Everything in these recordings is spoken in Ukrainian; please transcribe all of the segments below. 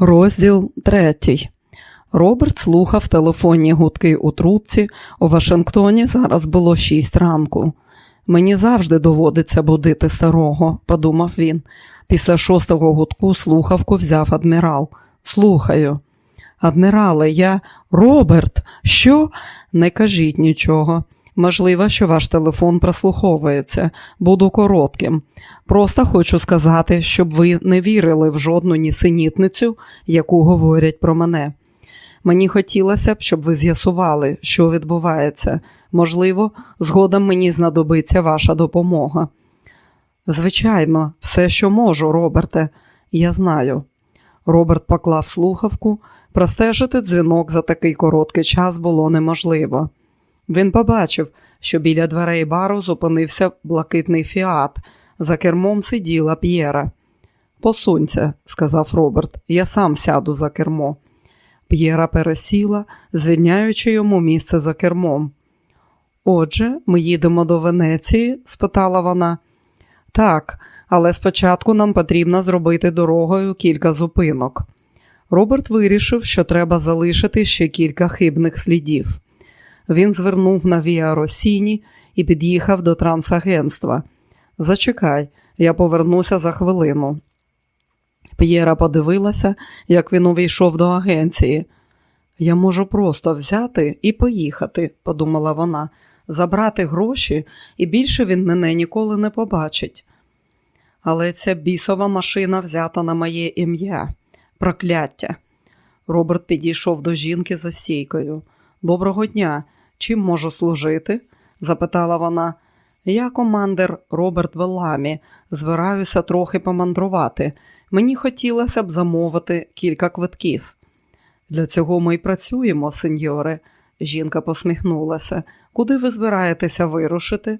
Розділ третій. Роберт слухав телефонні гудки у трубці. У Вашингтоні зараз було шість ранку. Мені завжди доводиться будити старого, подумав він. Після шостого гудку слухавку взяв адмірал. Слухаю. Адмірале, я Роберт, що? Не кажіть нічого. Можливо, що ваш телефон прослуховується, буду коротким. Просто хочу сказати, щоб ви не вірили в жодну нісенітницю, яку говорять про мене. Мені хотілося б, щоб ви з'ясували, що відбувається. Можливо, згодом мені знадобиться ваша допомога. Звичайно, все, що можу, Роберте, я знаю. Роберт поклав слухавку, простежити дзвінок за такий короткий час було неможливо. Він побачив, що біля дверей бару зупинився блакитний фіат. За кермом сиділа П'єра. Посунься, сказав Роберт, я сам сяду за кермо. П'єра пересіла, звільняючи йому місце за кермом. Отже, ми їдемо до Венеції? спитала вона. Так, але спочатку нам потрібно зробити дорогою кілька зупинок. Роберт вирішив, що треба залишити ще кілька хибних слідів. Він звернув на Віа Росіні і під'їхав до трансагентства. Зачекай, я повернуся за хвилину. П'єра подивилася, як він увійшов до агенції. Я можу просто взяти і поїхати, подумала вона, забрати гроші, і більше він мене ніколи не побачить. Але ця бісова машина взята на моє ім'я, прокляття. Роберт підійшов до жінки за стійкою. Доброго дня. Чим можу служити? запитала вона. Я командир Роберт Веламі, збираюся трохи помандрувати. Мені хотілося б замовити кілька квитків. Для цього ми й працюємо, сеньоре. Жінка посміхнулася. Куди ви збираєтеся вирушити?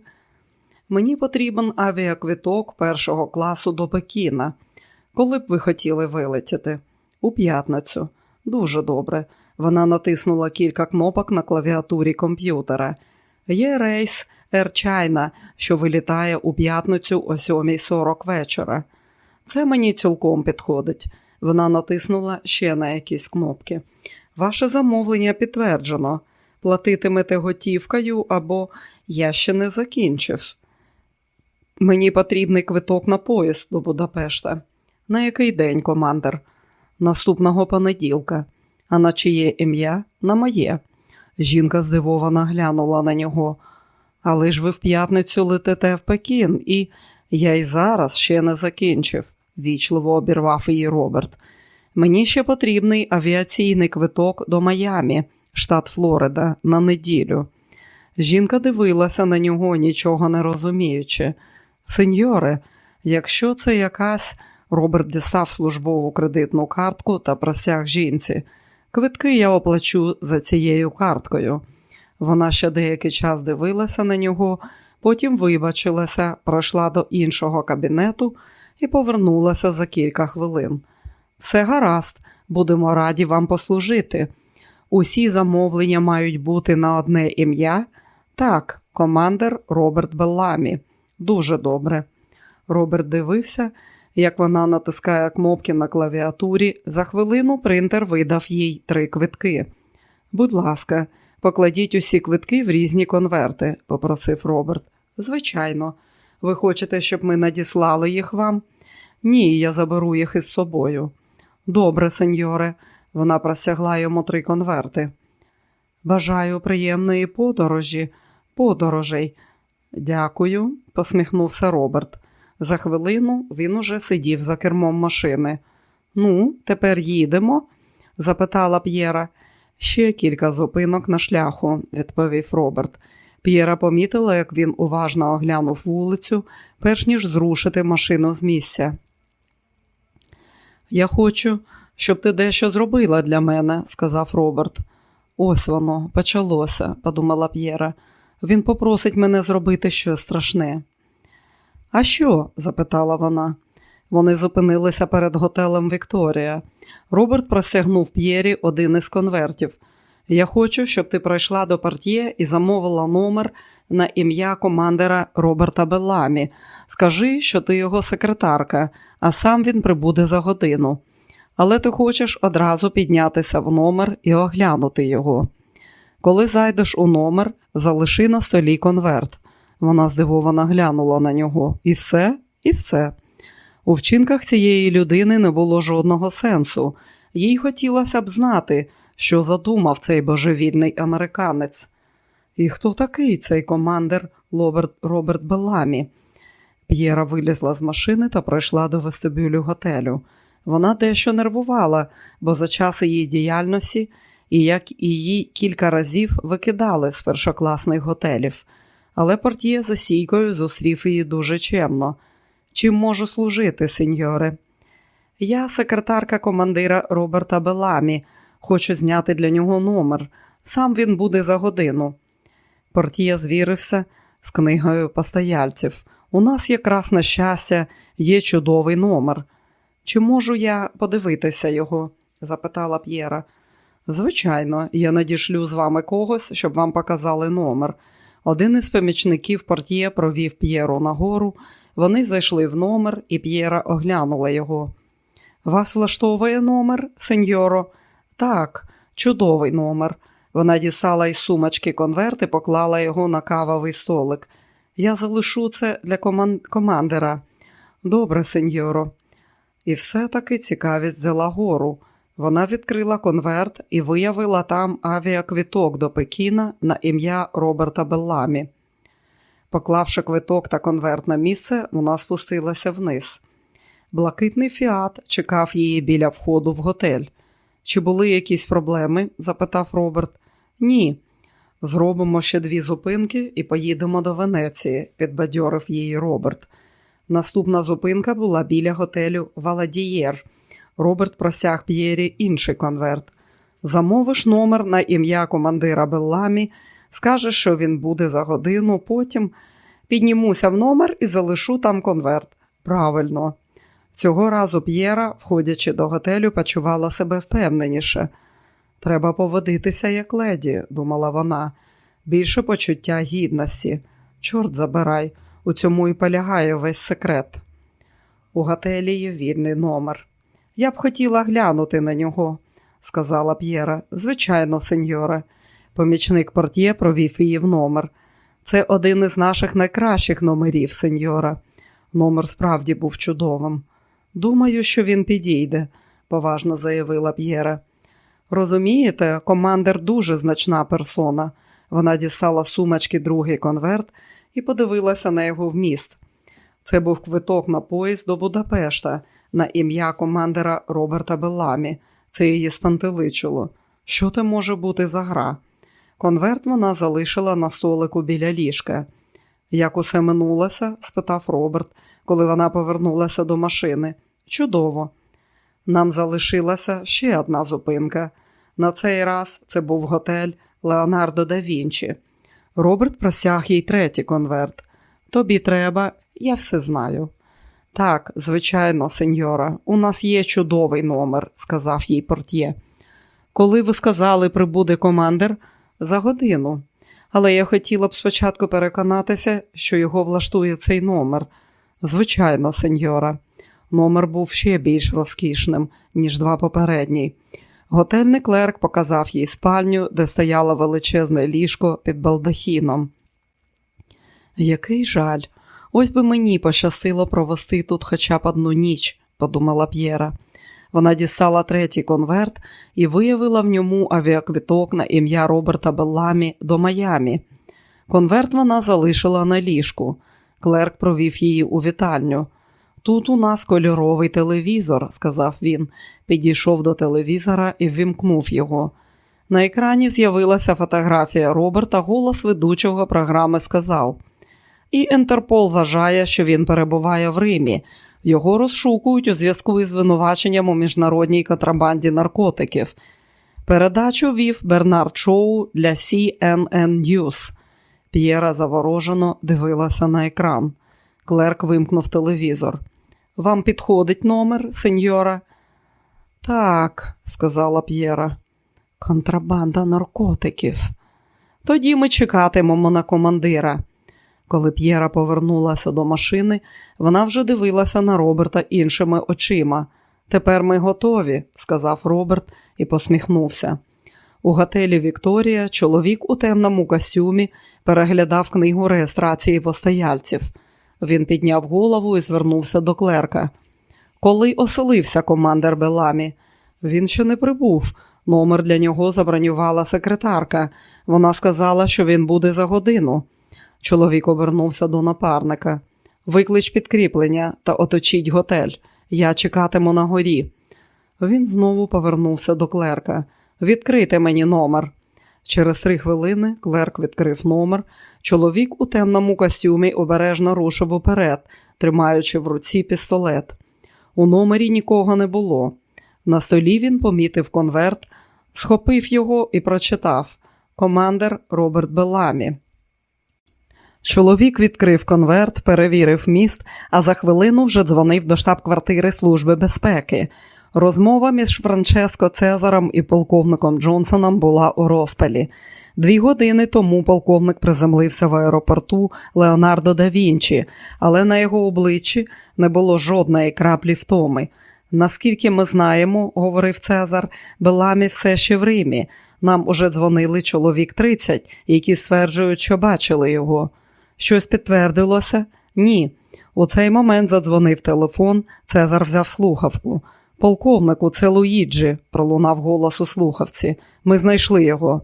Мені потрібен авіаквиток першого класу до Пекіна. Коли б ви хотіли вилетіти? У п'ятницю. Дуже добре. Вона натиснула кілька кнопок на клавіатурі комп'ютера. Є рейс China, що вилітає у п'ятницю о 7.40 вечора. Це мені цілком підходить. Вона натиснула ще на якісь кнопки. Ваше замовлення підтверджено. Платитимете готівкою або я ще не закінчив. Мені потрібний квиток на поїзд до Будапешта. На який день, командир? Наступного понеділка. А на чиє ім'я? На моє. Жінка здивовано глянула на нього. Але ж ви в п'ятницю летите в Пекін, і я й зараз ще не закінчив, вічливо обірвав її Роберт. Мені ще потрібний авіаційний квиток до Майамі, штат Флорида, на неділю. Жінка дивилася на нього, нічого не розуміючи. Сеньоре, якщо це якась. Роберт дістав службову кредитну картку та простяг жінці. Квитки я оплачу за цією карткою. Вона ще деякий час дивилася на нього, потім вибачилася, пройшла до іншого кабінету і повернулася за кілька хвилин. Все гаразд, будемо раді вам послужити. Усі замовлення мають бути на одне ім'я. Так, командир Роберт Белламі. Дуже добре. Роберт дивився як вона натискає кнопки на клавіатурі, за хвилину принтер видав їй три квитки. Будь ласка, покладіть усі квитки в різні конверти, попросив Роберт. Звичайно, ви хочете, щоб ми надіслали їх вам? Ні, я заберу їх із собою. Добре, сеньоре, вона простягла йому три конверти. Бажаю приємної подорожі, подорожей. Дякую, посміхнувся Роберт. За хвилину він уже сидів за кермом машини. Ну, тепер їдемо? запитала П'єра. Ще кілька зупинок на шляху, відповів Роберт. П'єра помітила, як він уважно оглянув вулицю, перш ніж зрушити машину з місця. Я хочу, щоб ти дещо зробила для мене, сказав Роберт. Ось воно, почалося, подумала П'єра. Він попросить мене зробити щось страшне. А що? запитала вона. Вони зупинилися перед готелем Вікторія. Роберт простягнув П'єрі один із конвертів. Я хочу, щоб ти пройшла до партіє і замовила номер на ім'я командира Роберта Белламі. Скажи, що ти його секретарка, а сам він прибуде за годину. але ти хочеш одразу піднятися в номер і оглянути його. Коли зайдеш у номер, залиши на столі конверт. Вона здивовано глянула на нього. І все, і все. У вчинках цієї людини не було жодного сенсу. Їй хотілося б знати, що задумав цей божевільний американець. І хто такий цей командир Роберт, Роберт Белламі? П'єра вилізла з машини та пройшла до вестибюлю готелю. Вона дещо нервувала, бо за час її діяльності і як її кілька разів викидали з першокласних готелів, але портіє за сійкою зустрів її дуже чемно. Чим можу служити, сеньоре? Я секретарка командира Роберта Беламі. Хочу зняти для нього номер. Сам він буде за годину. Портія звірився з книгою постояльців. У нас якраз на щастя є чудовий номер. Чи можу я подивитися його? запитала П'єра. Звичайно, я надішлю з вами когось, щоб вам показали номер. Один із помічників портіє провів П'єру нагору. Вони зайшли в номер, і П'єра оглянула його. Вас влаштовує номер, сеньоро? Так, чудовий номер. Вона дістала із сумочки конверт і поклала його на кавовий столик. Я залишу це для коман... командира. Добре, сеньоро. І все-таки цікавість взяла гору. Вона відкрила конверт і виявила там авіаквіток до Пекіна на ім'я Роберта Белламі. Поклавши квиток та конверт на місце, вона спустилася вниз. Блакитний фіат чекав її біля входу в готель. Чи були якісь проблеми? запитав Роберт. Ні. Зробимо ще дві зупинки і поїдемо до Венеції, підбадьорив її Роберт. Наступна зупинка була біля готелю Валадієр. Роберт просяг П'єрі інший конверт. Замовиш номер на ім'я командира Белламі, скажеш, що він буде за годину, потім піднімуся в номер і залишу там конверт. Правильно. Цього разу П'єра, входячи до готелю, почувала себе впевненіше. Треба поводитися, як леді, думала вона, більше почуття гідності. Чорт забирай, у цьому і полягає весь секрет. У готелі є вільний номер. Я б хотіла глянути на нього, сказала П'єра. Звичайно, сеньоре. Помічник портє провів її в номер. Це один із наших найкращих номерів, сеньора. Номер справді був чудовим. Думаю, що він підійде, поважно заявила П'єра. Розумієте, командир дуже значна персона. Вона дістала сумочки другий конверт і подивилася на його вміст. Це був квиток на поїзд до Будапешта на ім'я командира Роберта Белламі. Це її спантеличило. Що це може бути за гра? Конверт вона залишила на столику біля ліжка. Як усе минулося? спитав Роберт, коли вона повернулася до машини. Чудово. Нам залишилася ще одна зупинка. На цей раз це був готель Леонардо да Вінчі. Роберт просяг їй третій конверт. Тобі треба, я все знаю. Так, звичайно, сеньора, у нас є чудовий номер, сказав їй портє. Коли ви сказали, прибуде командир, за годину. Але я хотіла б спочатку переконатися, що його влаштує цей номер. Звичайно, сеньора. Номер був ще більш розкішним, ніж два попередні. Готельний клерк показав їй спальню, де стояло величезне ліжко під балдахіном. Який жаль, ось би мені пощастило провести тут хоча б одну ніч, подумала П'єра. Вона дістала третій конверт і виявила в ньому авіаквіток на ім'я Роберта Белламі до Майамі. Конверт вона залишила на ліжку. Клерк провів її у вітальню. Тут у нас кольоровий телевізор, сказав він, підійшов до телевізора і ввімкнув його. На екрані з'явилася фотографія Роберта, голос ведучого програми сказав. І Інтерпол вважає, що він перебуває в Римі. Його розшукують у зв'язку із звинуваченням у міжнародній контрабанді наркотиків. Передачу вів Бернард Шоу для CNN News. П'єра заворожено дивилася на екран. Клерк вимкнув телевізор. Вам підходить номер, сеньора? Так, сказала П'єра. Контрабанда наркотиків. Тоді ми чекатимемо на командира. Коли П'єра повернулася до машини, вона вже дивилася на Роберта іншими очима. Тепер ми готові, сказав Роберт і посміхнувся. У готелі Вікторія чоловік у темному костюмі переглядав книгу реєстрації постояльців. Він підняв голову і звернувся до клерка. Коли оселився командир Беламі, він ще не прибув. Номер для нього забронювала секретарка. Вона сказала, що він буде за годину. Чоловік обернувся до напарника. Виклич підкріплення та оточіть готель. Я чекатиму на горі. Він знову повернувся до клерка. Відкрийте мені номер. Через три хвилини клерк відкрив номер. Чоловік у темному костюмі обережно рушив уперед, тримаючи в руці пістолет. У номері нікого не було. На столі він помітив конверт, схопив його і прочитав командир Роберт Беламі. Чоловік відкрив конверт, перевірив міст, а за хвилину вже дзвонив до штаб-квартири Служби безпеки. Розмова між Франческо Цезаром і полковником Джонсоном була у розпалі. Дві години тому полковник приземлився в аеропорту Леонардо да Вінчі, але на його обличчі не було жодної краплі втоми. Наскільки ми знаємо, говорив Цезар, Беламі все ще в Римі. Нам уже дзвонили чоловік 30, які стверджують, що бачили його. Щось підтвердилося? Ні. У цей момент задзвонив телефон, Цезар взяв слухавку. Полковнику, це Луїджі, пролунав голос у слухавці. Ми знайшли його.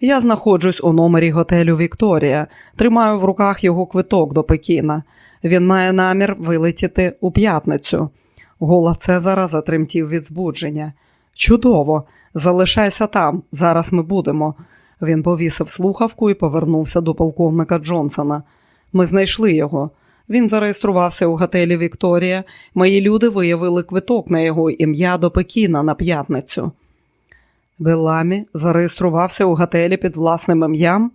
Я знаходжусь у номері готелю Вікторія, тримаю в руках його квиток до Пекіна. Він має намір вилетіти у п'ятницю. Голос Цезара затремтів від збудження. Чудово, залишайся там, зараз ми будемо. Він повісив слухавку і повернувся до полковника Джонсона. Ми знайшли його. Він зареєструвався у готелі Вікторія. Мої люди виявили квиток на його ім'я до Пекіна на п'ятницю. Беламі зареєструвався у готелі під власним ім'ям,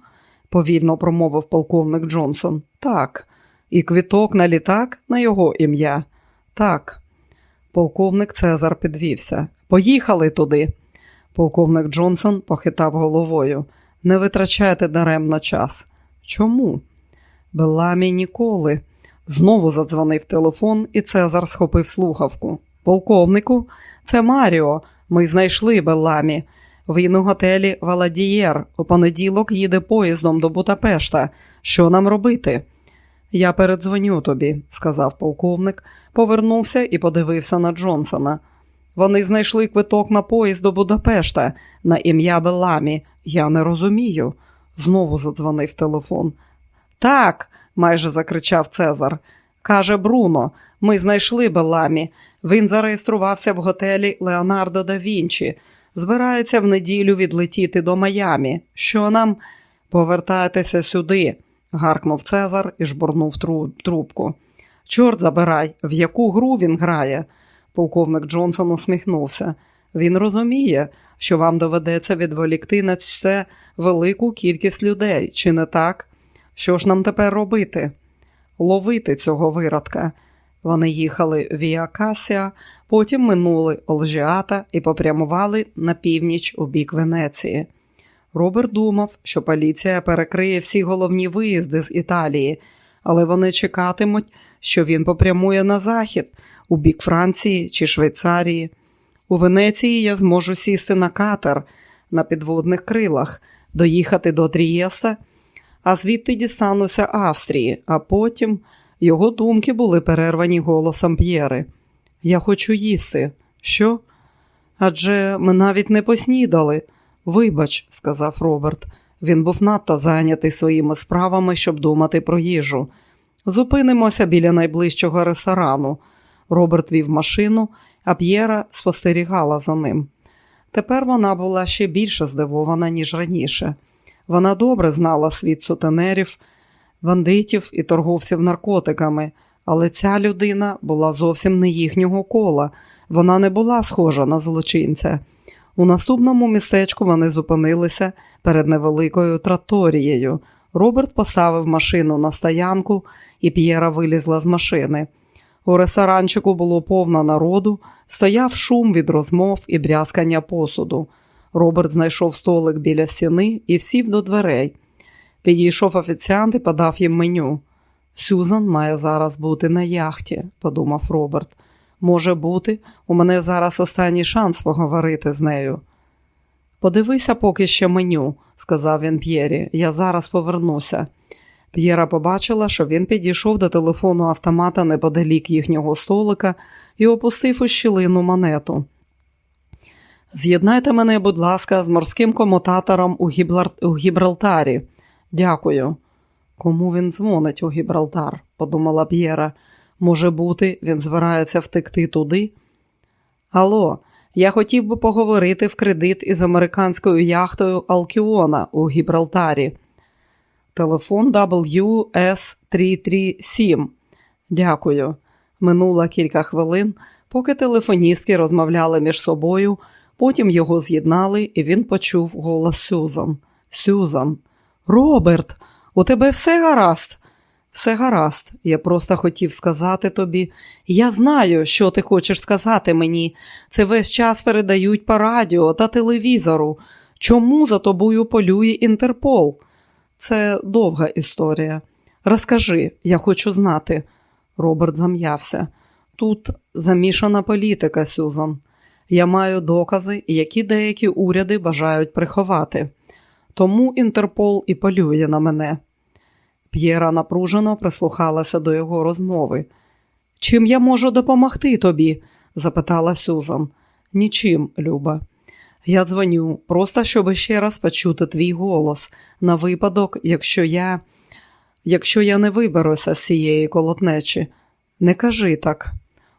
повільно промовив полковник Джонсон. Так, і квиток на літак на його ім'я. Так. Полковник Цезар підвівся. Поїхали туди. Полковник Джонсон похитав головою. Не витрачайте даремно час. Чому? Беламі ніколи. Знову задзвонив телефон, і Цезар схопив слухавку. Полковнику, це Маріо. Ми знайшли Беламі. Він у готелі Валадієр. У понеділок їде поїздом до Бутапешта. Що нам робити? Я передзвоню тобі, сказав полковник, повернувся і подивився на Джонсона. Вони знайшли квиток на поїзд до Будапешта на ім'я Беламі. Я не розумію. Знову задзвонив телефон. Так, майже закричав Цезар. Каже Бруно, ми знайшли Беламі. Він зареєструвався в готелі Леонардо да Вінчі. Збирається в неділю відлетіти до Майамі. Що нам? Повертайтеся сюди, гаркнув Цезар і жбурнув трубку. Чорт забирай, в яку гру він грає. Полковник Джонсон усміхнувся. Він розуміє, що вам доведеться відволікти на це велику кількість людей, чи не так? Що ж нам тепер робити? Ловити цього виродка. Вони їхали в Іакасія, потім минули Олжіата і попрямували на північ у бік Венеції. Роберт думав, що поліція перекриє всі головні виїзди з Італії, але вони чекатимуть, що він попрямує на захід, у бік Франції чи Швейцарії. У Венеції я зможу сісти на катер на підводних крилах, доїхати до Трієста, а звідти дістануся Австрії, а потім його думки були перервані голосом П'єри. Я хочу їсти. Що? Адже ми навіть не поснідали. Вибач, сказав Роберт. Він був надто зайнятий своїми справами, щоб думати про їжу. Зупинимося біля найближчого ресторану. Роберт вів машину, а П'єра спостерігала за ним. Тепер вона була ще більше здивована, ніж раніше. Вона добре знала світ сутенерів, бандитів і торговців наркотиками, але ця людина була зовсім не їхнього кола, вона не була схожа на злочинця. У наступному містечку вони зупинилися перед невеликою траторією. Роберт поставив машину на стоянку, і П'єра вилізла з машини. У ресторанчику було повно народу, стояв шум від розмов і брязкання посуду. Роберт знайшов столик біля стіни і сів до дверей. Підійшов офіціант і подав їм меню. Сюзан має зараз бути на яхті, подумав Роберт. Може бути, у мене зараз останній шанс поговорити з нею. Подивися поки що меню, сказав він П'єрі, я зараз повернуся. П'єра побачила, що він підійшов до телефону автомата неподалік їхнього столика і опустив у щілину монету. З'єднайте мене, будь ласка, з морським комутатором у, Гіблар... у Гібралтарі. Дякую. Кому він дзвонить у Гібралтар? подумала П'єра. Може бути, він збирається втекти туди? Алло, я хотів би поговорити в кредит із американською яхтою Алкіона у Гібралтарі. Телефон WS337. Дякую. Минуло кілька хвилин, поки телефоністки розмовляли між собою, потім його з'єднали, і він почув голос Сюзан. Сюзан, Роберт, у тебе все гаразд? Все гаразд, я просто хотів сказати тобі. Я знаю, що ти хочеш сказати мені. Це весь час передають по радіо та телевізору. Чому за тобою полює Інтерпол? Це довга історія. Розкажи, я хочу знати. Роберт зам'явся. Тут замішана політика, Сюзан. Я маю докази, які деякі уряди бажають приховати. Тому Інтерпол і полює на мене. П'єра напружено прислухалася до його розмови. Чим я можу допомогти тобі? запитала Сюзан. Нічим, Люба. Я дзвоню, просто щоб ще раз почути твій голос на випадок, якщо я якщо я не виберуся з цієї колотнечі. Не кажи так.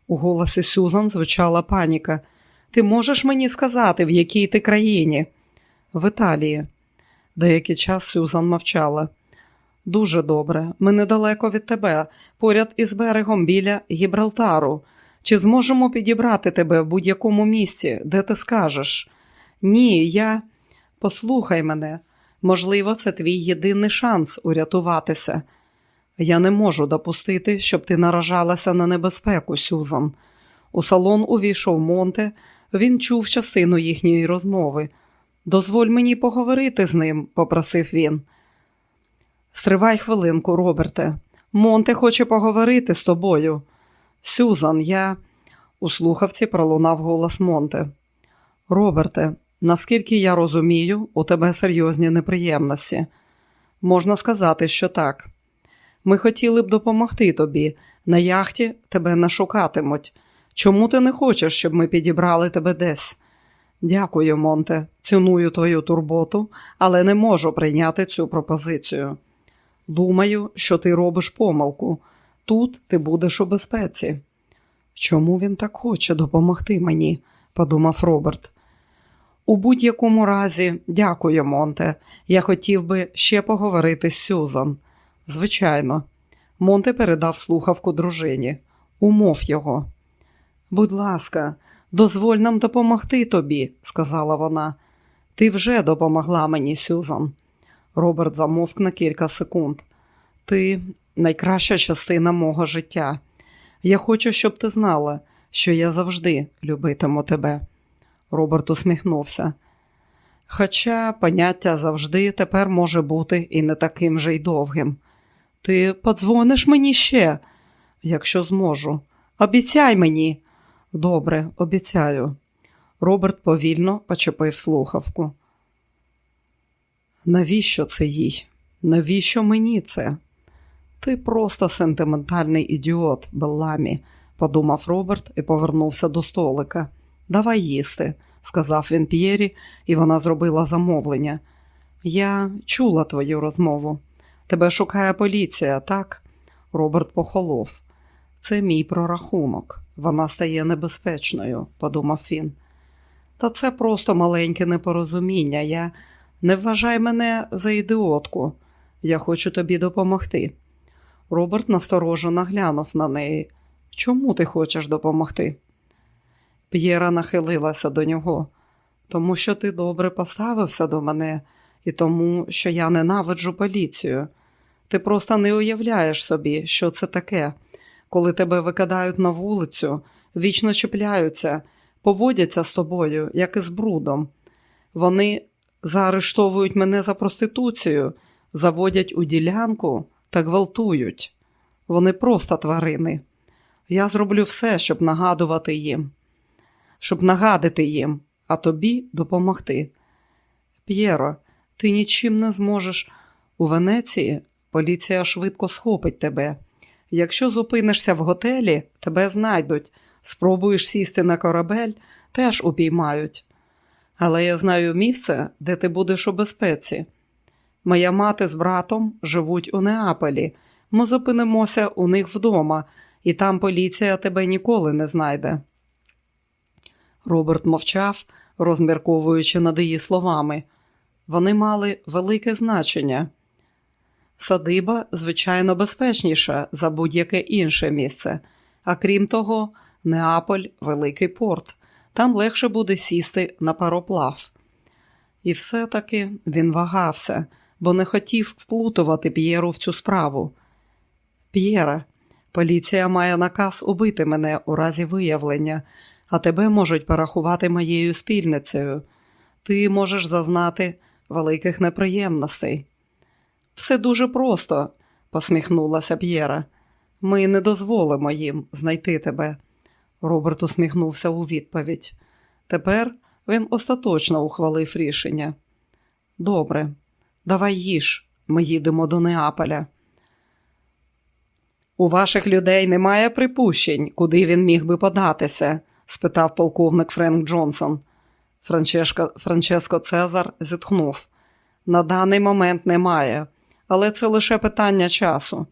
У голосі Сюзан звучала паніка. Ти можеш мені сказати, в якій ти країні? В Італії. Деякий час Сюзан мовчала. Дуже добре. Ми недалеко від тебе, поряд із берегом біля Гібралтару. Чи зможемо підібрати тебе в будь-якому місці, де ти скажеш? Ні, я. Послухай мене. Можливо, це твій єдиний шанс урятуватися. Я не можу допустити, щоб ти наражалася на небезпеку, Сюзан. У салон увійшов Монте, він чув частину їхньої розмови. Дозволь мені поговорити з ним, попросив він. Стривай хвилинку, Роберте. Монте хоче поговорити з тобою. Сюзан, я. У слухавці пролунав голос Монте. Роберте, наскільки я розумію, у тебе серйозні неприємності. Можна сказати, що так. Ми хотіли б допомогти тобі. На яхті тебе не шукатимуть. Чому ти не хочеш, щоб ми підібрали тебе десь? Дякую, Монте. Ціную твою турботу, але не можу прийняти цю пропозицію. Думаю, що ти робиш помилку. Тут ти будеш у безпеці. Чому він так хоче допомогти мені? подумав Роберт. У будь-якому разі, дякую, Монте. Я хотів би ще поговорити з Сюзан. Звичайно, Монте передав слухавку дружині. Умов його. Будь ласка, дозволь нам допомогти тобі, сказала вона. Ти вже допомогла мені, Сюзан. Роберт замовк на кілька секунд. Ти найкраща частина мого життя. Я хочу, щоб ти знала, що я завжди любитиму тебе. Роберт усміхнувся. Хоча поняття завжди тепер може бути і не таким же й довгим. Ти подзвониш мені ще, якщо зможу. Обіцяй мені. Добре, обіцяю. Роберт повільно почепив слухавку. Навіщо це їй? Навіщо мені це? Ти просто сентиментальний ідіот, Белламі, подумав Роберт і повернувся до столика. Давай їсти, сказав він П'єрі, і вона зробила замовлення. Я чула твою розмову. Тебе шукає поліція, так? Роберт похолов. Це мій прорахунок. Вона стає небезпечною, подумав він. Та це просто маленьке непорозуміння. Я не вважай мене за ідіотку. Я хочу тобі допомогти. Роберт насторожено глянув на неї. Чому ти хочеш допомогти? П'єра нахилилася до нього, тому що ти добре поставився до мене і тому, що я ненавиджу поліцію. Ти просто не уявляєш собі, що це таке, коли тебе викидають на вулицю, вічно чіпляються, поводяться з тобою, як і з брудом. Вони заарештовують мене за проституцію, заводять у ділянку та гвалтують. Вони просто тварини. Я зроблю все, щоб нагадувати їм, щоб нагадати їм, а тобі допомогти. П'єро, ти нічим не зможеш. У Венеції поліція швидко схопить тебе. Якщо зупинишся в готелі, тебе знайдуть. Спробуєш сісти на корабель, теж упіймають. Але я знаю місце, де ти будеш у безпеці. Моя мати з братом живуть у Неаполі. Ми зупинимося у них вдома, і там поліція тебе ніколи не знайде. Роберт мовчав, розмірковуючи над її словами. Вони мали велике значення. Садиба, звичайно, безпечніша за будь-яке інше місце, а крім того, Неаполь великий порт. Там легше буде сісти на пароплав. І все-таки він вагався, бо не хотів вплутувати П'єру в цю справу. П'єре, поліція має наказ убити мене у разі виявлення, а тебе можуть порахувати моєю спільницею. Ти можеш зазнати великих неприємностей. Все дуже просто, посміхнулася П'єра. Ми не дозволимо їм знайти тебе. Роберт усміхнувся у відповідь. Тепер він остаточно ухвалив рішення. Добре, давай їж, ми їдемо до Неаполя. У ваших людей немає припущень, куди він міг би податися? Спитав полковник Френк Джонсон. Франчешко, Франческо Цезар зітхнув. На даний момент немає, але це лише питання часу.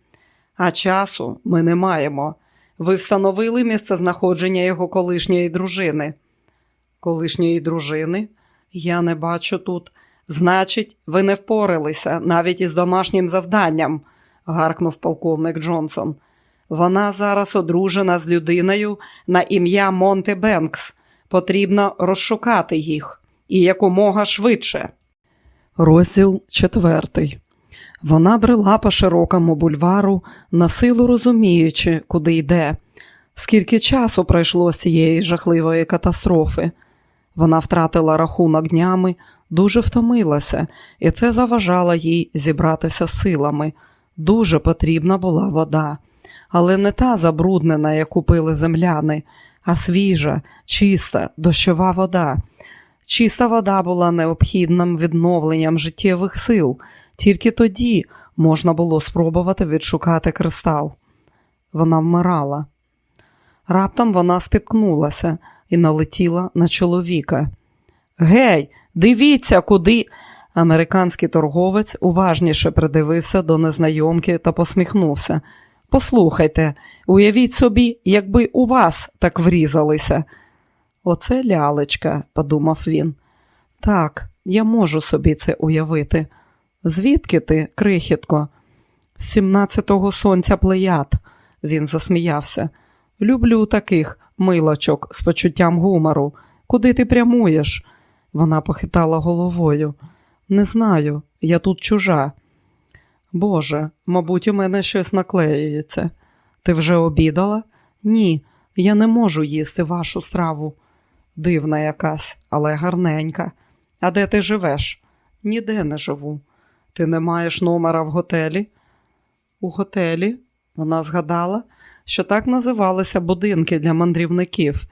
А часу ми не маємо. Ви встановили місце знаходження його колишньої дружини. Колишньої дружини? Я не бачу тут. Значить, ви не впоралися навіть із домашнім завданням, гаркнув полковник Джонсон. Вона зараз одружена з людиною на ім'я Монте Бенкс. Потрібно розшукати їх і якомога швидше. Розділ четвертий. Вона брела по широкому бульвару, на силу розуміючи, куди йде, скільки часу пройшло з цієї жахливої катастрофи. Вона втратила рахунок днями, дуже втомилася, і це заважало їй зібратися силами. Дуже потрібна була вода, але не та забруднена, яку пили земляни, а свіжа, чиста, дощова вода. Чиста вода була необхідним відновленням життєвих сил. Тільки тоді можна було спробувати відшукати кристал. Вона вмирала. Раптом вона спіткнулася і налетіла на чоловіка. Гей, дивіться, куди. Американський торговець уважніше придивився до незнайомки та посміхнувся. Послухайте, уявіть собі, якби у вас так врізалися. Оце лялечка, подумав він. Так, я можу собі це уявити. Звідки ти, крихітко? З сімнадцятого сонця плеяд, він засміявся. Люблю таких милочок з почуттям гумору. Куди ти прямуєш? Вона похитала головою. Не знаю, я тут чужа. Боже, мабуть, у мене щось наклеюється. Ти вже обідала? Ні, я не можу їсти вашу страву. Дивна якась, але гарненька. А де ти живеш? Ніде не живу. Ти не маєш номера в готелі? У готелі вона згадала, що так називалися будинки для мандрівників.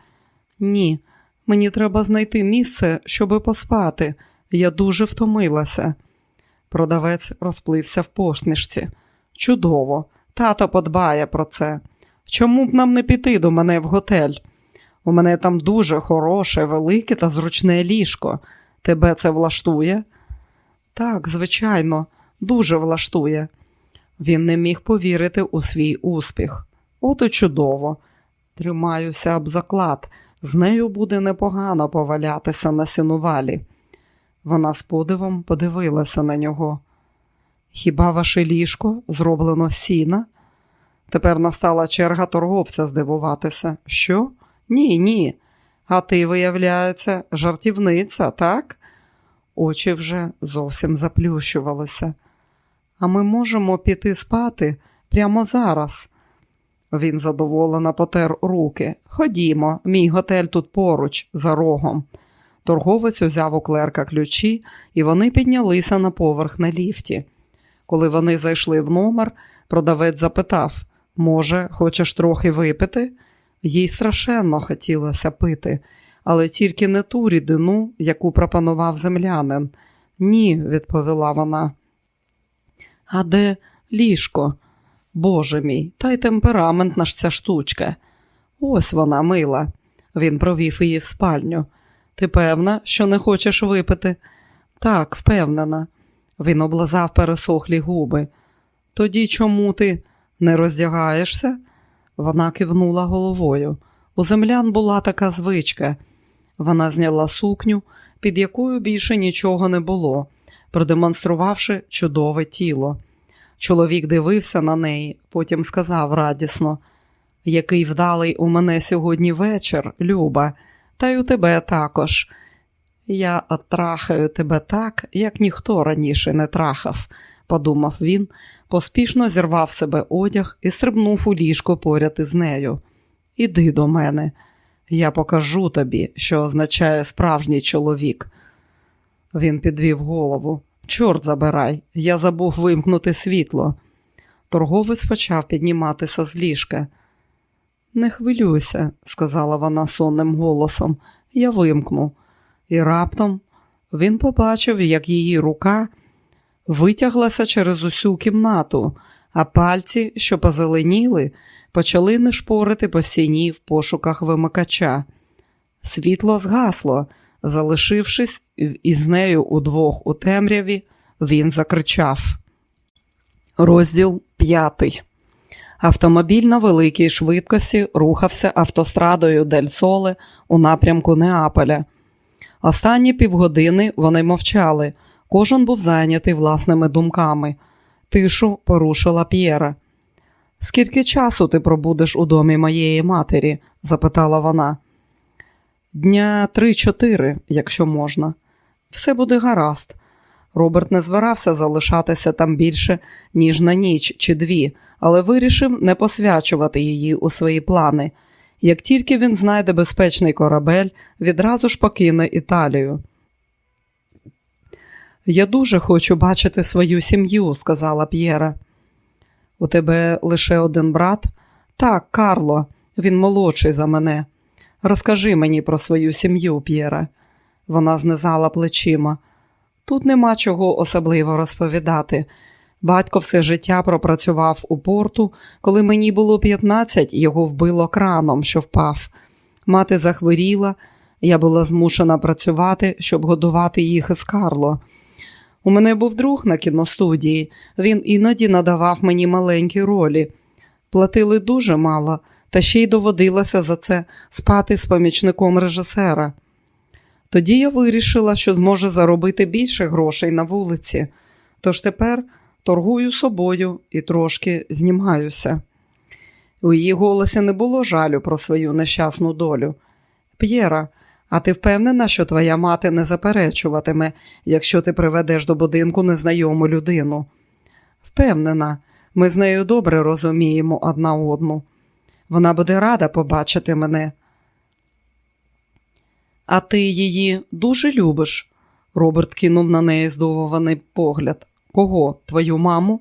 Ні, мені треба знайти місце, щоби поспати. Я дуже втомилася. Продавець розплився в посмішці. Чудово, тато подбає про це. Чому б нам не піти до мене в готель? У мене там дуже хороше, велике та зручне ліжко. Тебе це влаштує? Так, звичайно, дуже влаштує. Він не міг повірити у свій успіх. От і чудово. Тримаюся об заклад, з нею буде непогано повалятися на сінувалі. Вона з подивом подивилася на нього. Хіба ваше ліжко зроблено з сіна? Тепер настала черга торговця здивуватися. Що? Ні, ні. А ти, виявляється, жартівниця, так? Очі вже зовсім заплющувалися. А ми можемо піти спати прямо зараз. Він задоволено потер руки. Ходімо, мій готель тут поруч, за рогом. Торговець узяв у клерка ключі, і вони піднялися на поверх на ліфті. Коли вони зайшли в номер, продавець запитав Може, хочеш трохи випити? Їй страшенно хотілося пити, але тільки не ту рідину, яку пропонував землянин. Ні, відповіла вона. А де ліжко? Боже мій, та й темпераментна ж ця штучка. Ось вона мила. Він провів її в спальню. Ти певна, що не хочеш випити? Так, впевнена. Він облизав пересохлі губи. Тоді чому ти не роздягаєшся? Вона кивнула головою. У землян була така звичка. Вона зняла сукню, під якою більше нічого не було, продемонструвавши чудове тіло. Чоловік дивився на неї, потім сказав радісно, який вдалий у мене сьогодні вечір, Люба, та й у тебе також. Я трахаю тебе так, як ніхто раніше не трахав, подумав він, поспішно зірвав себе одяг і стрибнув у ліжко поряд із нею. Іди до мене, я покажу тобі, що означає справжній чоловік. Він підвів голову. Чорт забирай, я забув вимкнути світло. Торговець почав підніматися з ліжка. Не хвилюйся, сказала вона сонним голосом, я вимкну. І раптом він побачив, як її рука витяглася через усю кімнату, а пальці, що позеленіли, почали нишпорити по стіні в пошуках вимикача. Світло згасло, залишившись із нею удвох у темряві, він закричав. Розділ п'ятий. Автомобіль на великій швидкості рухався автострадою Дель Соле у напрямку Неаполя. Останні півгодини вони мовчали, кожен був зайнятий власними думками. Тишу порушила П'єра. Скільки часу ти пробудеш у домі моєї матері? запитала вона. Дня три-чотири, якщо можна. Все буде гаразд. Роберт не збирався залишатися там більше, ніж на ніч чи дві, але вирішив не посвячувати її у свої плани. Як тільки він знайде безпечний корабель, відразу ж покине Італію. Я дуже хочу бачити свою сім'ю, сказала П'єра. У тебе лише один брат? Так, Карло, він молодший за мене. Розкажи мені про свою сім'ю, П'єра. Вона знизала плечима. Тут нема чого особливо розповідати. Батько все життя пропрацював у порту. Коли мені було 15, його вбило краном, що впав. Мати захворіла, я була змушена працювати, щоб годувати їх із Карло. У мене був друг на кіностудії, він іноді надавав мені маленькі ролі. Платили дуже мало, та ще й доводилося за це спати з помічником режисера. Тоді я вирішила, що зможу заробити більше грошей на вулиці, тож тепер торгую собою і трошки знімаюся. У її голосі не було жалю про свою нещасну долю. П'єра, а ти впевнена, що твоя мати не заперечуватиме, якщо ти приведеш до будинку незнайому людину? Впевнена, ми з нею добре розуміємо одна одну. Вона буде рада побачити мене. А ти її дуже любиш? Роберт кинув на неї здивований погляд. Кого? Твою маму?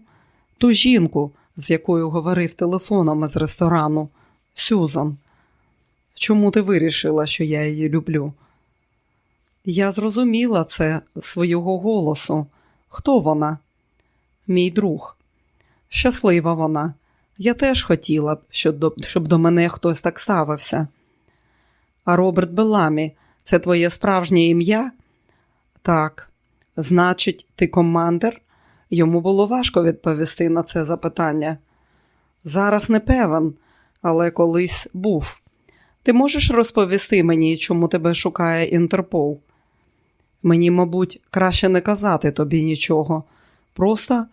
Ту жінку, з якою говорив телефоном з ресторану. Сюзан. Чому ти вирішила, що я її люблю? Я зрозуміла це з свого голосу. Хто вона? Мій друг. Щаслива вона. Я теж хотіла б, щоб до, щоб до мене хтось так ставився. А Роберт Беламі, це твоє справжнє ім'я? Так. Значить, ти командир? Йому було важко відповісти на це запитання. Зараз не певен, але колись був. Ти можеш розповісти мені, чому тебе шукає Інтерпол? Мені, мабуть, краще не казати тобі нічого. Просто,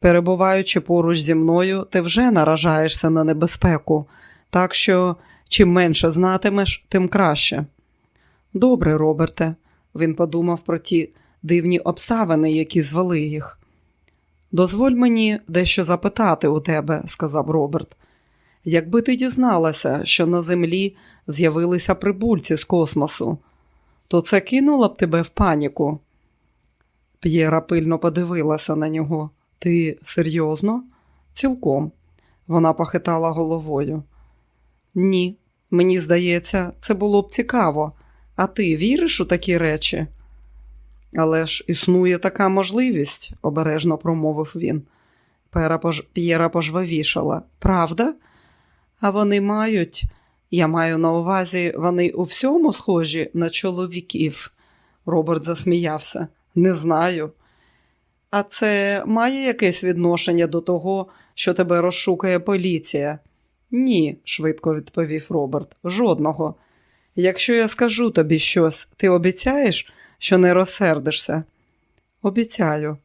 перебуваючи поруч зі мною, ти вже наражаєшся на небезпеку, так що чим менше знатимеш, тим краще. Добре, Роберте, він подумав про ті дивні обставини, які звели їх. Дозволь мені дещо запитати у тебе, сказав Роберт. Якби ти дізналася, що на землі з'явилися прибульці з космосу, то це кинуло б тебе в паніку. П'єра пильно подивилася на нього. Ти серйозно? Цілком. Вона похитала головою. Ні, мені здається, це було б цікаво. А ти віриш у такі речі? Але ж існує така можливість, обережно промовив він. П'єра пожвавішала. Правда? А вони мають, я маю на увазі, вони у всьому схожі на чоловіків. Роберт засміявся. Не знаю. А це має якесь відношення до того, що тебе розшукає поліція? Ні, швидко відповів Роберт. Жодного. Якщо я скажу тобі щось, ти обіцяєш, що не розсердишся? Обіцяю.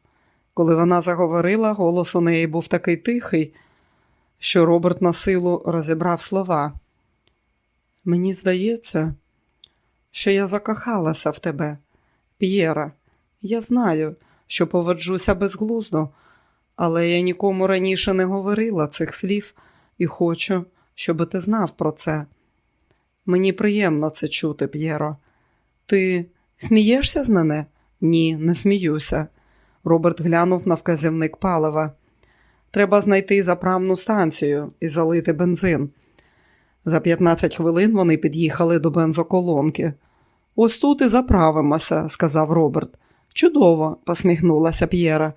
Коли вона заговорила, голос у неї був такий тихий, що Роберт на силу розібрав слова. Мені здається, що я закохалася в тебе, П'єра. Я знаю, що поводжуся безглуздо, але я нікому раніше не говорила цих слів і хочу, щоб ти знав про це. Мені приємно це чути, П'єро. Ти смієшся з мене? Ні, не сміюся. Роберт глянув на вказівник палива. Треба знайти заправну станцію і залити бензин. За 15 хвилин вони під'їхали до бензоколонки. Ось тут і заправимося, сказав Роберт. Чудово, посміхнулася П'єра.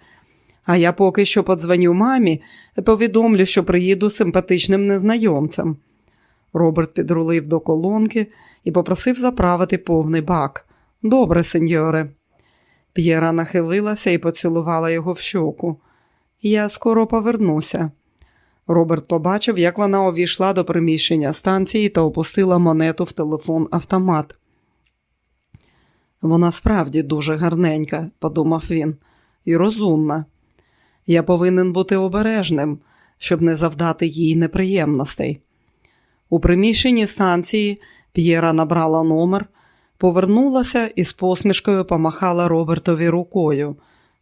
А я поки що подзвоню мамі і повідомлю, що приїду з симпатичним незнайомцем. Роберт підрулив до колонки і попросив заправити повний бак. Добре, сеньоре. П'єра нахилилася і поцілувала його в щоку. Я скоро повернуся. Роберт побачив, як вона увійшла до приміщення станції та опустила монету в телефон автомат. Вона справді дуже гарненька, подумав він, і розумна. Я повинен бути обережним, щоб не завдати їй неприємностей. У приміщенні станції П'єра набрала номер, повернулася і з посмішкою помахала Робертові рукою.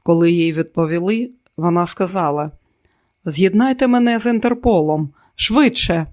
Коли їй відповіли, вона сказала: З'єднайте мене з Інтерполом швидше.